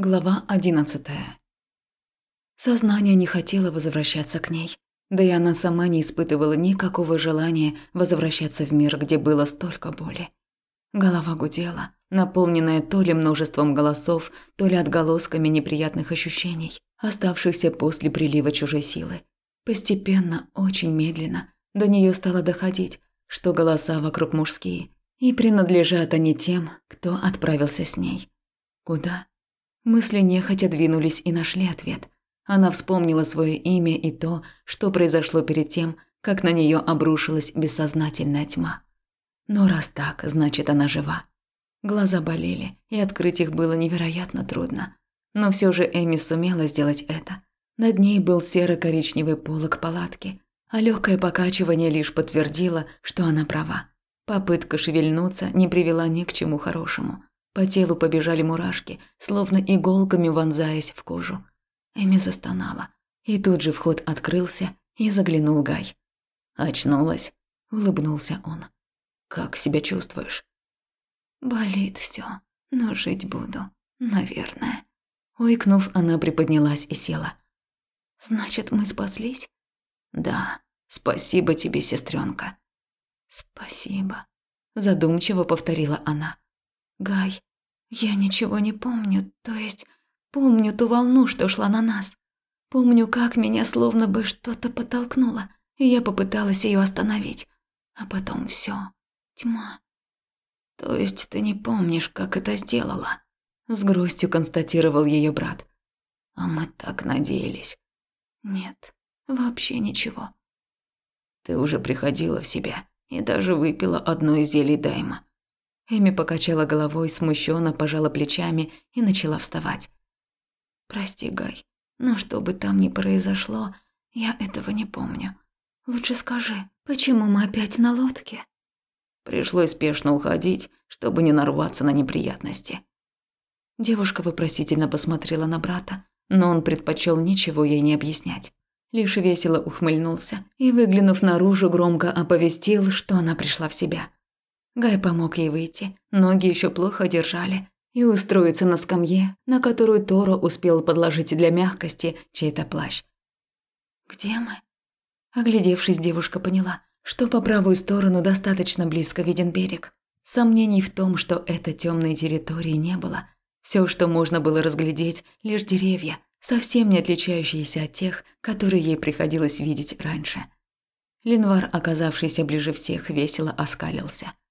Глава одиннадцатая. Сознание не хотело возвращаться к ней. Да и она сама не испытывала никакого желания возвращаться в мир, где было столько боли. Голова гудела, наполненная то ли множеством голосов, то ли отголосками неприятных ощущений, оставшихся после прилива чужой силы. Постепенно, очень медленно, до нее стало доходить, что голоса вокруг мужские, и принадлежат они тем, кто отправился с ней. Куда? Мысли нехотя двинулись и нашли ответ. Она вспомнила свое имя и то, что произошло перед тем, как на нее обрушилась бессознательная тьма. Но раз так, значит, она жива. Глаза болели, и открыть их было невероятно трудно. Но все же Эми сумела сделать это. Над ней был серо-коричневый полог палатки, а легкое покачивание лишь подтвердило, что она права. Попытка шевельнуться не привела ни к чему хорошему. По телу побежали мурашки, словно иголками вонзаясь в кожу. Эми застонала. И тут же вход открылся, и заглянул Гай. «Очнулась?» – улыбнулся он. «Как себя чувствуешь?» «Болит все, но жить буду, наверное». Ойкнув, она приподнялась и села. «Значит, мы спаслись?» «Да, спасибо тебе, сестренка. «Спасибо», – задумчиво повторила она. «Гай, я ничего не помню, то есть помню ту волну, что шла на нас. Помню, как меня словно бы что-то подтолкнуло, и я попыталась ее остановить. А потом все, тьма. То есть ты не помнишь, как это сделала? С грустью констатировал ее брат. А мы так надеялись. Нет, вообще ничего. Ты уже приходила в себя и даже выпила одно из зелий Дайма. Эми покачала головой, смущенно пожала плечами и начала вставать. «Прости, Гай, но что бы там ни произошло, я этого не помню. Лучше скажи, почему мы опять на лодке?» Пришлось спешно уходить, чтобы не нарваться на неприятности. Девушка вопросительно посмотрела на брата, но он предпочел ничего ей не объяснять. Лишь весело ухмыльнулся и, выглянув наружу, громко оповестил, что она пришла в себя. Гай помог ей выйти, ноги еще плохо держали, и устроиться на скамье, на которую Торо успел подложить для мягкости чей-то плащ. «Где мы?» Оглядевшись, девушка поняла, что по правую сторону достаточно близко виден берег. Сомнений в том, что это темной территории не было. Все, что можно было разглядеть, лишь деревья, совсем не отличающиеся от тех, которые ей приходилось видеть раньше. Линвар, оказавшийся ближе всех, весело оскалился –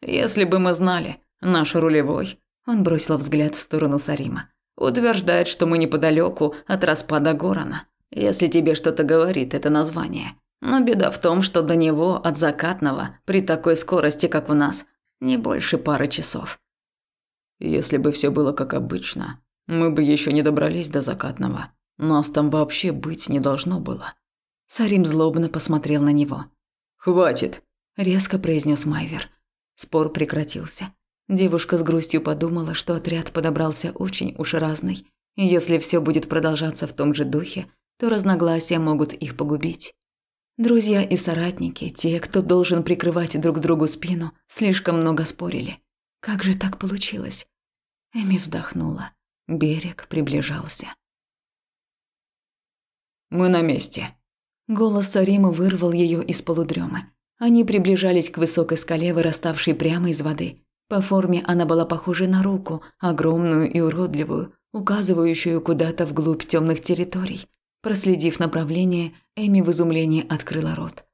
если бы мы знали, наш рулевой, он бросил взгляд в сторону Сарима, утверждает, что мы неподалеку от распада Горана. Если тебе что-то говорит это название. Но беда в том, что до него от закатного при такой скорости, как у нас, не больше пары часов. Если бы все было как обычно, мы бы еще не добрались до закатного. Нас там вообще быть не должно было. Сарим злобно посмотрел на него. Хватит, резко произнес Майвер. Спор прекратился. Девушка с грустью подумала, что отряд подобрался очень уж разный. И если все будет продолжаться в том же духе, то разногласия могут их погубить. Друзья и соратники, те, кто должен прикрывать друг другу спину, слишком много спорили. Как же так получилось? Эми вздохнула. Берег приближался. «Мы на месте». Голос Сарима вырвал ее из полудремы. Они приближались к высокой скале, выраставшей прямо из воды. По форме она была похожа на руку, огромную и уродливую, указывающую куда-то вглубь темных территорий. Проследив направление, Эми в изумлении открыла рот.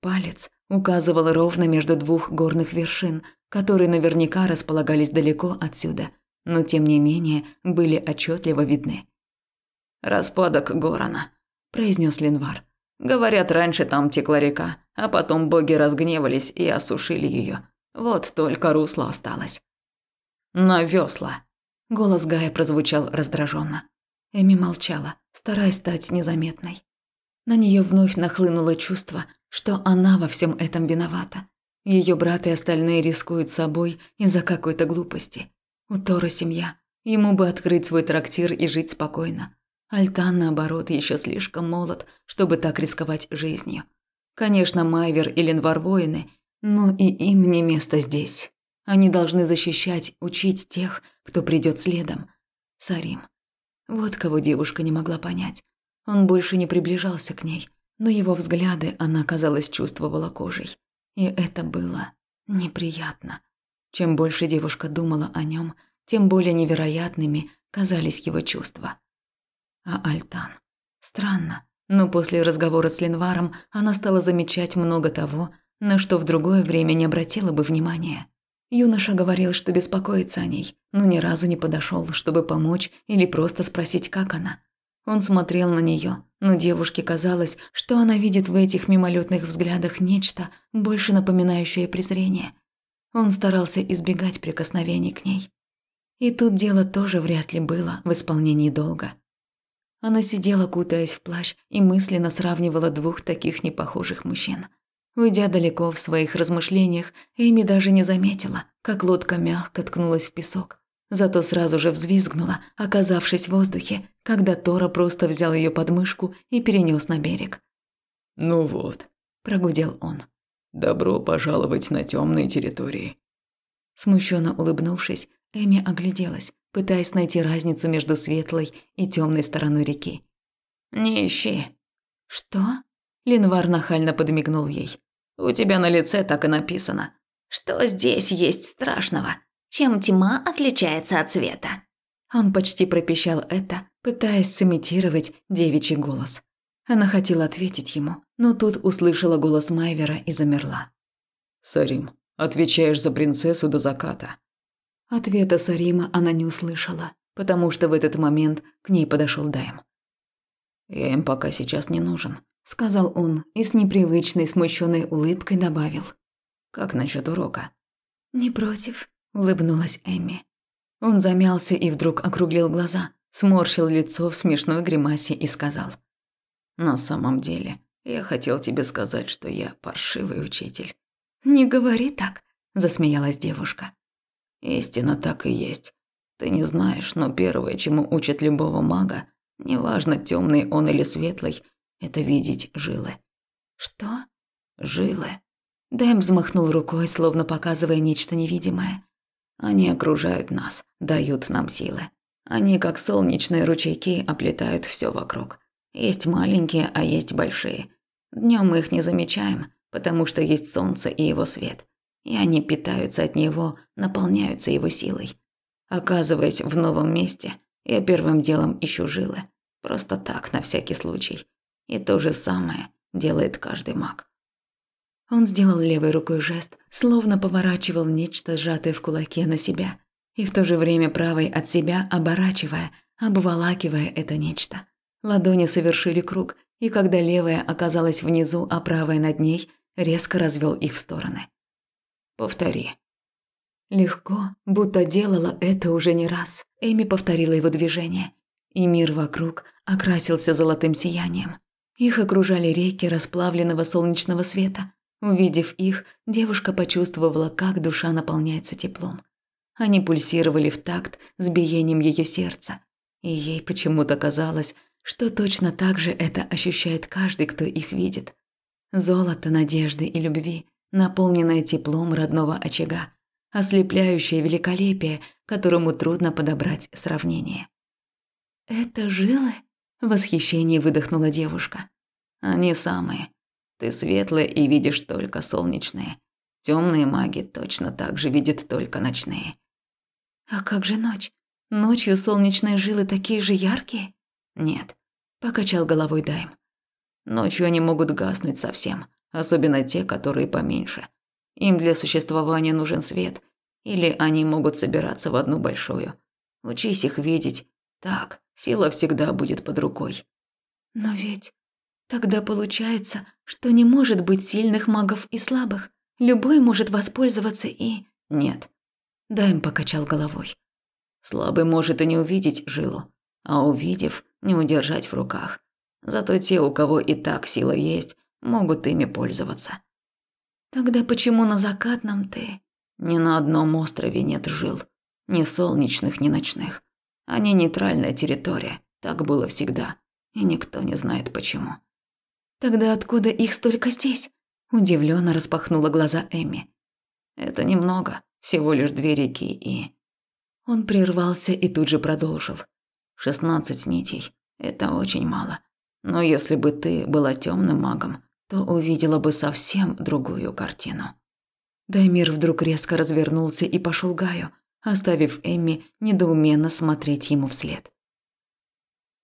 Палец указывал ровно между двух горных вершин, которые наверняка располагались далеко отсюда, но тем не менее были отчетливо видны. «Распадок Горана», – произнес Ленвар. Говорят, раньше там текла река, а потом боги разгневались и осушили ее. Вот только русло осталось. На весла. Голос Гая прозвучал раздраженно. Эми молчала, стараясь стать незаметной. На нее вновь нахлынуло чувство, что она во всем этом виновата. Ее брат и остальные рискуют собой из-за какой-то глупости. У Тора семья. Ему бы открыть свой трактир и жить спокойно. Альтан, наоборот, еще слишком молод, чтобы так рисковать жизнью. Конечно, Майвер и Ленвар воины, но и им не место здесь. Они должны защищать, учить тех, кто придет следом. Сарим. Вот кого девушка не могла понять. Он больше не приближался к ней, но его взгляды она, казалось, чувствовала кожей. И это было неприятно. Чем больше девушка думала о нем, тем более невероятными казались его чувства. А Альтан. Странно, но после разговора с Ленваром она стала замечать много того, на что в другое время не обратила бы внимания. Юноша говорил, что беспокоится о ней, но ни разу не подошел, чтобы помочь или просто спросить, как она. Он смотрел на нее, но девушке казалось, что она видит в этих мимолетных взглядах нечто, больше напоминающее презрение. Он старался избегать прикосновений к ней. И тут дело тоже вряд ли было в исполнении долга. Она сидела, кутаясь в плащ, и мысленно сравнивала двух таких непохожих мужчин – Уйдя далеко в своих размышлениях, Эми даже не заметила, как лодка мягко ткнулась в песок. Зато сразу же взвизгнула, оказавшись в воздухе, когда Тора просто взял ее под мышку и перенес на берег. «Ну вот», – прогудел он. «Добро пожаловать на темные территории». Смущенно улыбнувшись, Эми огляделась, пытаясь найти разницу между светлой и темной стороной реки. «Не ищи». «Что?» Ленвар нахально подмигнул ей. У тебя на лице так и написано. Что здесь есть страшного? Чем тьма отличается от света? Он почти пропищал это, пытаясь сымитировать девичий голос. Она хотела ответить ему, но тут услышала голос Майвера и замерла. «Сарим, отвечаешь за принцессу до заката». Ответа Сарима она не услышала, потому что в этот момент к ней подошел Дайм. «Я им пока сейчас не нужен сказал он и с непривычной смущенной улыбкой добавил. Как насчет урока? Не против, улыбнулась Эми. Он замялся и вдруг округлил глаза, сморщил лицо в смешной гримасе и сказал: "На самом деле, я хотел тебе сказать, что я паршивый учитель". "Не говори так", засмеялась девушка. "Истина так и есть. Ты не знаешь, но первое, чему учат любого мага, неважно, темный он или светлый, это видеть жилы. Что? Жилы. Дэм взмахнул рукой, словно показывая нечто невидимое. Они окружают нас, дают нам силы. Они, как солнечные ручейки, оплетают все вокруг. Есть маленькие, а есть большие. Днем мы их не замечаем, потому что есть солнце и его свет. И они питаются от него, наполняются его силой. Оказываясь в новом месте, я первым делом ищу жилы. Просто так, на всякий случай. И то же самое делает каждый маг. Он сделал левой рукой жест, словно поворачивал нечто сжатое в кулаке на себя, и в то же время правой от себя оборачивая, обволакивая это нечто. Ладони совершили круг, и когда левая оказалась внизу, а правая над ней, резко развел их в стороны. «Повтори». Легко, будто делала это уже не раз. Эми повторила его движение, и мир вокруг окрасился золотым сиянием. Их окружали реки расплавленного солнечного света. Увидев их, девушка почувствовала, как душа наполняется теплом. Они пульсировали в такт с биением ее сердца, и ей почему-то казалось, что точно так же это ощущает каждый, кто их видит. Золото надежды и любви, наполненное теплом родного очага, ослепляющее великолепие, которому трудно подобрать сравнение. «Это жилы?» – в восхищении выдохнула девушка. Они самые. Ты светлая и видишь только солнечные. Темные маги точно так же видят только ночные. А как же ночь? Ночью солнечные жилы такие же яркие? Нет, покачал головой Дайм. Ночью они могут гаснуть совсем, особенно те, которые поменьше. Им для существования нужен свет, или они могут собираться в одну большую. Учись их видеть. Так, сила всегда будет под рукой. Но ведь Тогда получается, что не может быть сильных магов и слабых. Любой может воспользоваться и... Нет. Дайм покачал головой. Слабый может и не увидеть жилу, а увидев, не удержать в руках. Зато те, у кого и так сила есть, могут ими пользоваться. Тогда почему на закатном ты? Ни на одном острове нет жил. Ни солнечных, ни ночных. Они нейтральная территория. Так было всегда. И никто не знает почему. Тогда откуда их столько здесь? Удивленно распахнула глаза Эми. Это немного, всего лишь две реки и... Он прервался и тут же продолжил. Шестнадцать нитей – это очень мало. Но если бы ты была темным магом, то увидела бы совсем другую картину. Даймир вдруг резко развернулся и пошел Гаю, оставив Эмми недоуменно смотреть ему вслед.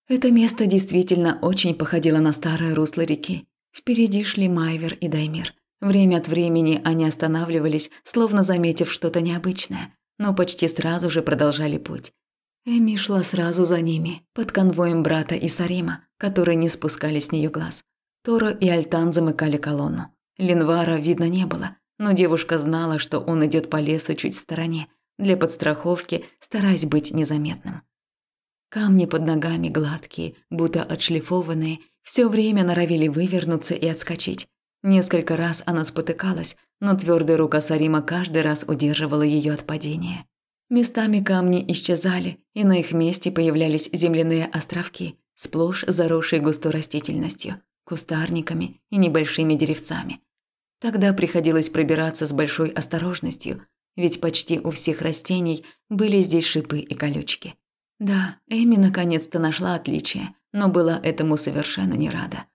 Это место действительно очень походило на старое русло реки. Впереди шли Майвер и Даймир. Время от времени они останавливались, словно заметив что-то необычное, но почти сразу же продолжали путь. Эми шла сразу за ними, под конвоем брата и Сарима, которые не спускали с нее глаз. Тора и Альтан замыкали колонну. Линвара видно не было, но девушка знала, что он идет по лесу чуть в стороне, для подстраховки, стараясь быть незаметным. Камни под ногами гладкие, будто отшлифованные, все время норовили вывернуться и отскочить. Несколько раз она спотыкалась, но твердая рука Сарима каждый раз удерживала ее от падения. Местами камни исчезали, и на их месте появлялись земляные островки, сплошь заросшие густой растительностью, кустарниками и небольшими деревцами. Тогда приходилось пробираться с большой осторожностью, ведь почти у всех растений были здесь шипы и колючки. Да, Эми наконец-то нашла отличие, но была этому совершенно не рада.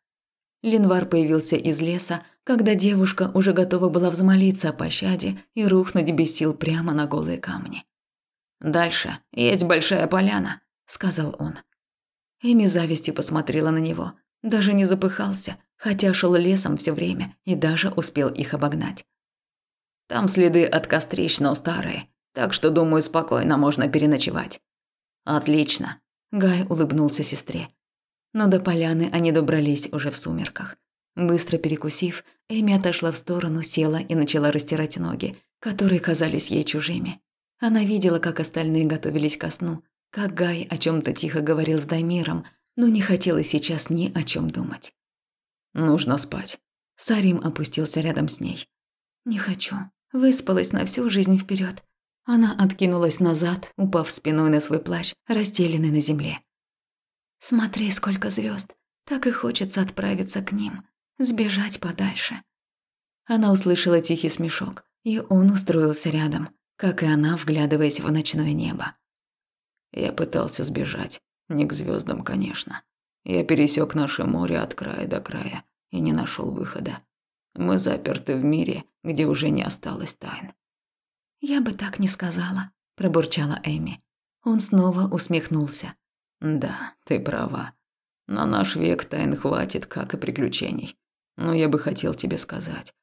Линвар появился из леса, когда девушка уже готова была взмолиться о пощаде и рухнуть без сил прямо на голые камни. «Дальше есть большая поляна», – сказал он. Эми завистью посмотрела на него. Даже не запыхался, хотя шел лесом все время и даже успел их обогнать. «Там следы от кострищ, но старые, так что, думаю, спокойно можно переночевать. «Отлично», – Гай улыбнулся сестре. Но до поляны они добрались уже в сумерках. Быстро перекусив, Эми отошла в сторону, села и начала растирать ноги, которые казались ей чужими. Она видела, как остальные готовились ко сну, как Гай о чем то тихо говорил с Даймиром, но не хотела сейчас ни о чем думать. «Нужно спать». Сарим опустился рядом с ней. «Не хочу. Выспалась на всю жизнь вперед. Она откинулась назад, упав спиной на свой плащ, расстеленный на земле. «Смотри, сколько звезд! Так и хочется отправиться к ним, сбежать подальше». Она услышала тихий смешок, и он устроился рядом, как и она, вглядываясь в ночное небо. Я пытался сбежать, не к звездам, конечно. Я пересек наше море от края до края и не нашел выхода. Мы заперты в мире, где уже не осталось тайн. «Я бы так не сказала», – пробурчала Эми. Он снова усмехнулся. «Да, ты права. На наш век тайн хватит, как и приключений. Но я бы хотел тебе сказать.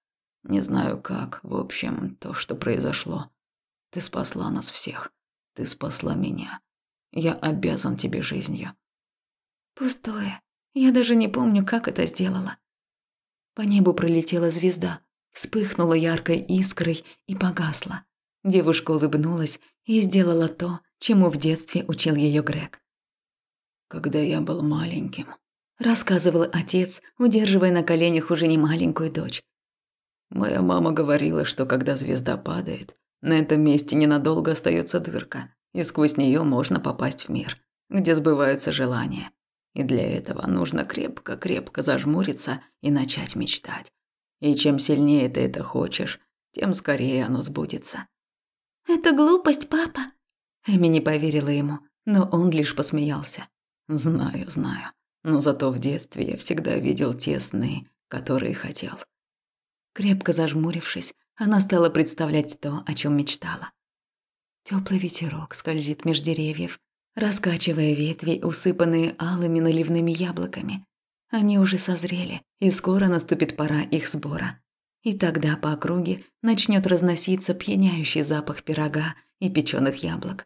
Не знаю как, в общем, то, что произошло. Ты спасла нас всех. Ты спасла меня. Я обязан тебе жизнью». «Пустое. Я даже не помню, как это сделала». По небу пролетела звезда, вспыхнула яркой искрой и погасла. Девушка улыбнулась и сделала то, чему в детстве учил ее Грег. «Когда я был маленьким», – рассказывал отец, удерживая на коленях уже не маленькую дочь. «Моя мама говорила, что когда звезда падает, на этом месте ненадолго остается дырка, и сквозь нее можно попасть в мир, где сбываются желания. И для этого нужно крепко-крепко зажмуриться и начать мечтать. И чем сильнее ты это хочешь, тем скорее оно сбудется. «Это глупость, папа». Эми не поверила ему, но он лишь посмеялся. «Знаю, знаю. Но зато в детстве я всегда видел те сны, которые хотел». Крепко зажмурившись, она стала представлять то, о чем мечтала. Теплый ветерок скользит меж деревьев, раскачивая ветви, усыпанные алыми наливными яблоками. Они уже созрели, и скоро наступит пора их сбора. И тогда по округе начнет разноситься пьяняющий запах пирога и печеных яблок.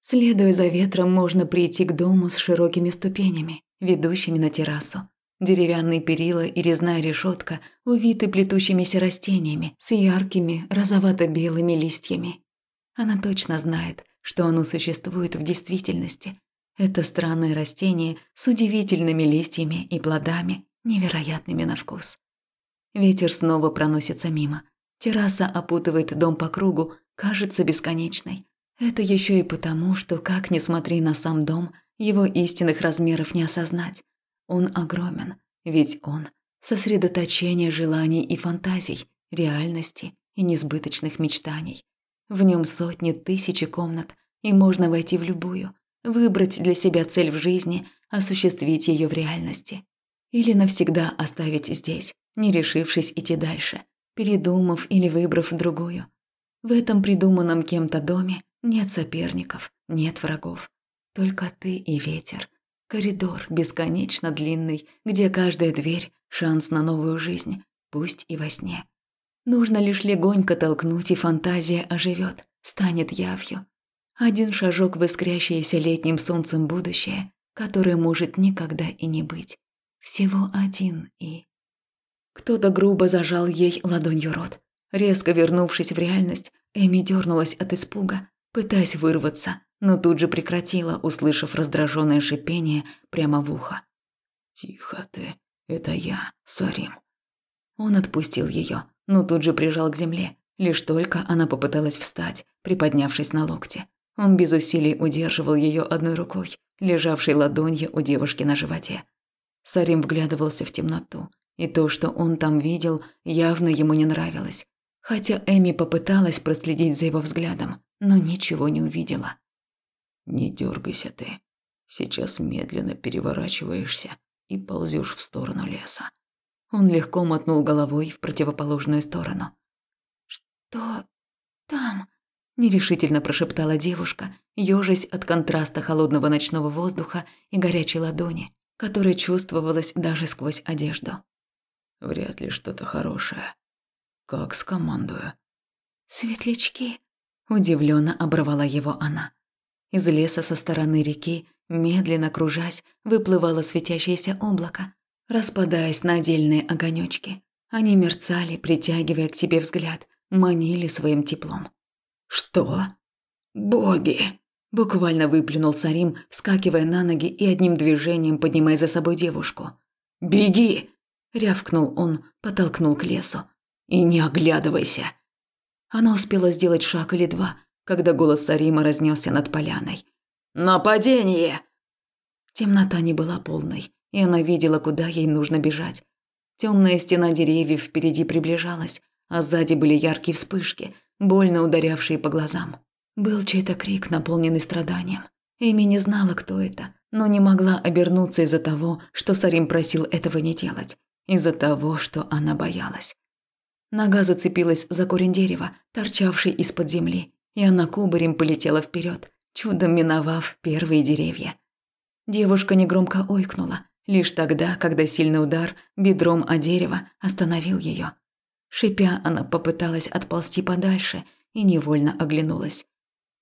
Следуя за ветром, можно прийти к дому с широкими ступенями, ведущими на террасу. Деревянные перила и резная решетка увиты плетущимися растениями с яркими розовато-белыми листьями. Она точно знает, что оно существует в действительности. Это странное растение с удивительными листьями и плодами, невероятными на вкус. Ветер снова проносится мимо. Терраса опутывает дом по кругу, кажется бесконечной. Это еще и потому, что, как ни смотри на сам дом, его истинных размеров не осознать. Он огромен, ведь он – сосредоточение желаний и фантазий, реальности и несбыточных мечтаний. В нем сотни, тысячи комнат, и можно войти в любую, выбрать для себя цель в жизни, осуществить ее в реальности. Или навсегда оставить здесь, не решившись идти дальше, передумав или выбрав другую. В этом придуманном кем-то доме нет соперников, нет врагов. Только ты и ветер. Коридор бесконечно длинный, где каждая дверь – шанс на новую жизнь, пусть и во сне. Нужно лишь легонько толкнуть, и фантазия оживет, станет явью. Один шажок в искрящееся летним солнцем будущее, которое может никогда и не быть. Всего один и... Кто-то грубо зажал ей ладонью рот. Резко вернувшись в реальность, Эми дернулась от испуга, пытаясь вырваться, но тут же прекратила, услышав раздраженное шипение прямо в ухо. «Тихо ты, это я, Сарим». Он отпустил ее, но тут же прижал к земле. Лишь только она попыталась встать, приподнявшись на локте. Он без усилий удерживал ее одной рукой, лежавшей ладонью у девушки на животе. Сарим вглядывался в темноту, и то, что он там видел, явно ему не нравилось. Хотя Эми попыталась проследить за его взглядом, но ничего не увидела. «Не дергайся ты. Сейчас медленно переворачиваешься и ползешь в сторону леса. Он легко мотнул головой в противоположную сторону. «Что там?» – нерешительно прошептала девушка, ёжась от контраста холодного ночного воздуха и горячей ладони, которая чувствовалась даже сквозь одежду. «Вряд ли что-то хорошее. Как скомандую?» «Светлячки», – удивленно оборвала его она. Из леса со стороны реки, медленно кружась, выплывало светящееся облако, распадаясь на отдельные огонёчки. Они мерцали, притягивая к себе взгляд, манили своим теплом. «Что? Боги!» Буквально выплюнул Сарим, вскакивая на ноги и одним движением поднимая за собой девушку. «Беги!» – рявкнул он, потолкнул к лесу. «И не оглядывайся!» Она успела сделать шаг или два, когда голос Сарима разнесся над поляной. «Нападение!» Темнота не была полной, и она видела, куда ей нужно бежать. Темная стена деревьев впереди приближалась, а сзади были яркие вспышки, больно ударявшие по глазам. Был чей-то крик, наполненный страданием. Эми не знала, кто это, но не могла обернуться из-за того, что Сарим просил этого не делать, из-за того, что она боялась. Нога зацепилась за корень дерева, торчавший из-под земли, и она кубарем полетела вперед, чудом миновав первые деревья. Девушка негромко ойкнула, лишь тогда, когда сильный удар бедром о дерево остановил ее. Шипя, она попыталась отползти подальше и невольно оглянулась.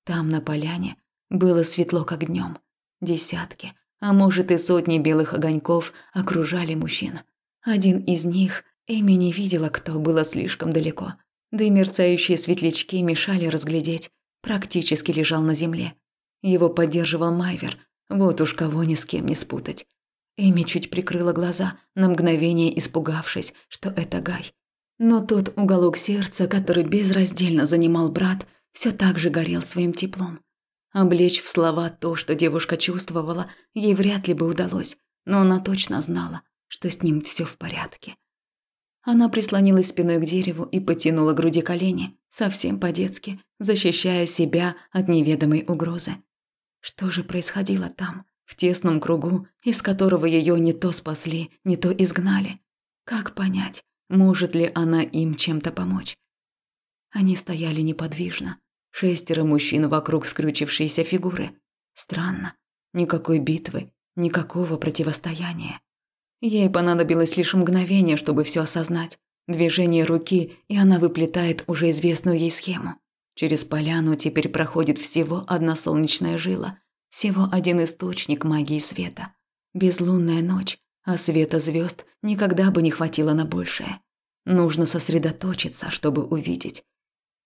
Там, на поляне, было светло, как днем. Десятки, а может и сотни белых огоньков окружали мужчин. Один из них Эми не видела, кто было слишком далеко. Да и мерцающие светлячки мешали разглядеть. Практически лежал на земле. Его поддерживал Майвер. Вот уж кого ни с кем не спутать. Эми чуть прикрыла глаза, на мгновение испугавшись, что это Гай. Но тот уголок сердца, который безраздельно занимал брат, все так же горел своим теплом. Облечь в слова то, что девушка чувствовала, ей вряд ли бы удалось, но она точно знала, что с ним все в порядке. Она прислонилась спиной к дереву и потянула груди колени, совсем по-детски, защищая себя от неведомой угрозы. Что же происходило там? в тесном кругу, из которого ее не то спасли, не то изгнали. Как понять, может ли она им чем-то помочь? Они стояли неподвижно. Шестеро мужчин вокруг скрючившейся фигуры. Странно. Никакой битвы, никакого противостояния. Ей понадобилось лишь мгновение, чтобы все осознать. Движение руки, и она выплетает уже известную ей схему. Через поляну теперь проходит всего одна солнечная жила – всего один источник магии света. Безлунная ночь, а света звезд никогда бы не хватило на большее. Нужно сосредоточиться, чтобы увидеть.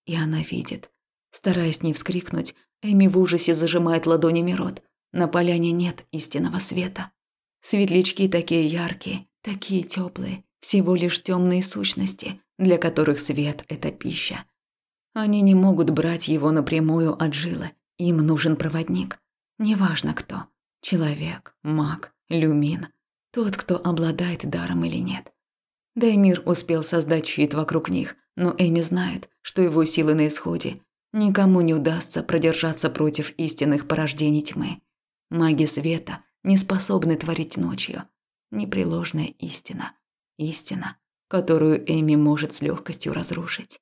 И она видит. Стараясь не вскрикнуть, Эми в ужасе зажимает ладонями рот. На поляне нет истинного света. Светлячки такие яркие, такие теплые, всего лишь темные сущности, для которых свет – это пища. Они не могут брать его напрямую от жилы, им нужен проводник. Неважно кто. Человек, маг, люмин. Тот, кто обладает даром или нет. Даймир успел создать щит вокруг них, но Эми знает, что его силы на исходе. Никому не удастся продержаться против истинных порождений тьмы. Маги света не способны творить ночью. Непреложная истина. Истина, которую Эми может с легкостью разрушить.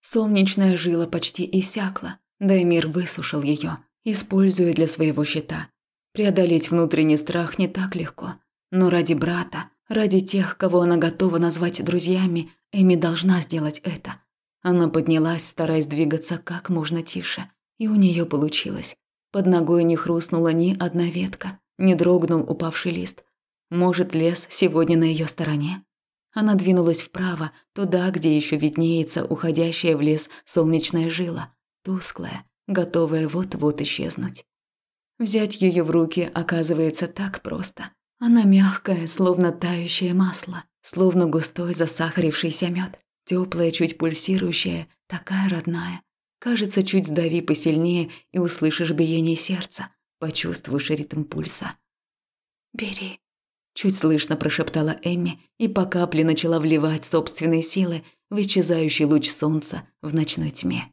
Солнечная жила почти иссякла, Даймир высушил ее, используя для своего щита. Преодолеть внутренний страх не так легко, но ради брата, ради тех, кого она готова назвать друзьями, Эми должна сделать это. Она поднялась, стараясь двигаться как можно тише, и у нее получилось. Под ногой не хрустнула ни одна ветка, не дрогнул упавший лист. Может, лес сегодня на ее стороне? Она двинулась вправо, туда, где еще виднеется уходящая в лес солнечная жила, тусклая, готовая вот-вот исчезнуть. Взять ее в руки оказывается так просто. Она мягкая, словно тающее масло, словно густой засахарившийся мед, теплая, чуть пульсирующая, такая родная. Кажется, чуть сдави посильнее и услышишь биение сердца, почувствуешь ритм пульса. «Бери», Чуть слышно прошептала Эмми и по капле начала вливать собственные силы в исчезающий луч солнца в ночной тьме.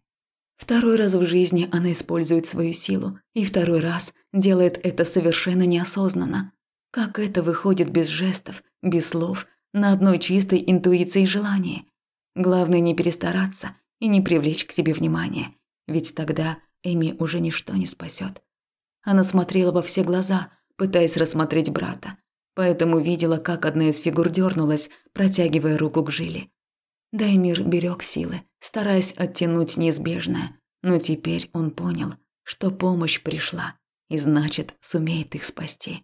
Второй раз в жизни она использует свою силу, и второй раз делает это совершенно неосознанно. Как это выходит без жестов, без слов, на одной чистой интуиции и желании? Главное не перестараться и не привлечь к себе внимание, ведь тогда Эми уже ничто не спасет. Она смотрела во все глаза, пытаясь рассмотреть брата, поэтому видела, как одна из фигур дернулась, протягивая руку к жиле. Даймир берег силы, стараясь оттянуть неизбежное, но теперь он понял, что помощь пришла, и значит, сумеет их спасти.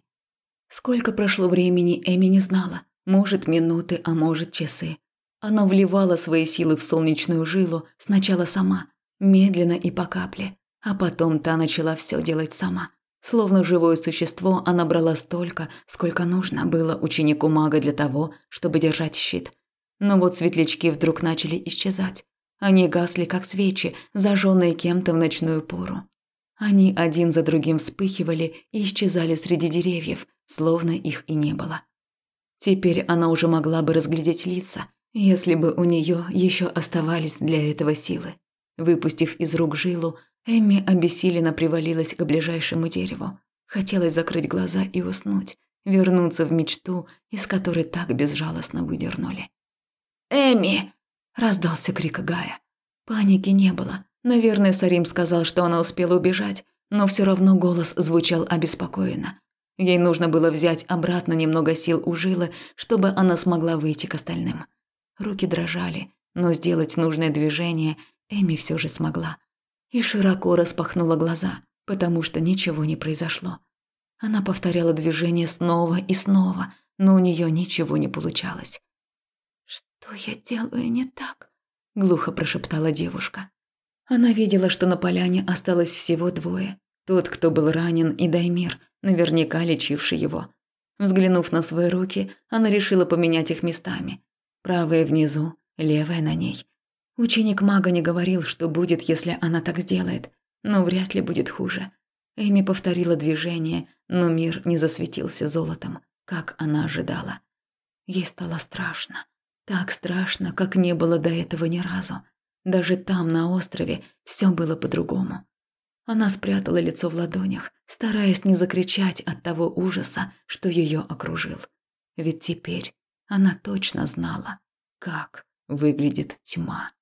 Сколько прошло времени, Эми не знала, может минуты, а может часы. Она вливала свои силы в солнечную жилу сначала сама, медленно и по капле, а потом та начала все делать сама. Словно живое существо, она брала столько, сколько нужно было ученику мага для того, чтобы держать щит. Но вот светлячки вдруг начали исчезать. Они гасли, как свечи, зажженные кем-то в ночную пору. Они один за другим вспыхивали и исчезали среди деревьев, словно их и не было. Теперь она уже могла бы разглядеть лица, если бы у нее еще оставались для этого силы. Выпустив из рук жилу, Эмми обессиленно привалилась к ближайшему дереву. Хотелось закрыть глаза и уснуть, вернуться в мечту, из которой так безжалостно выдернули. «Эми!» – раздался крик Гая. Паники не было. Наверное, Сарим сказал, что она успела убежать, но все равно голос звучал обеспокоенно. Ей нужно было взять обратно немного сил у жилы, чтобы она смогла выйти к остальным. Руки дрожали, но сделать нужное движение Эми все же смогла и широко распахнула глаза, потому что ничего не произошло. Она повторяла движение снова и снова, но у нее ничего не получалось. «Что я делаю не так?» – глухо прошептала девушка. Она видела, что на поляне осталось всего двое. Тот, кто был ранен, и Даймир, наверняка лечивший его. Взглянув на свои руки, она решила поменять их местами. Правая внизу, левая на ней. Ученик мага не говорил, что будет, если она так сделает, но вряд ли будет хуже. Эми повторила движение, но мир не засветился золотом, как она ожидала. Ей стало страшно. Так страшно, как не было до этого ни разу. Даже там, на острове, все было по-другому. Она спрятала лицо в ладонях, стараясь не закричать от того ужаса, что ее окружил. Ведь теперь она точно знала, как выглядит тьма.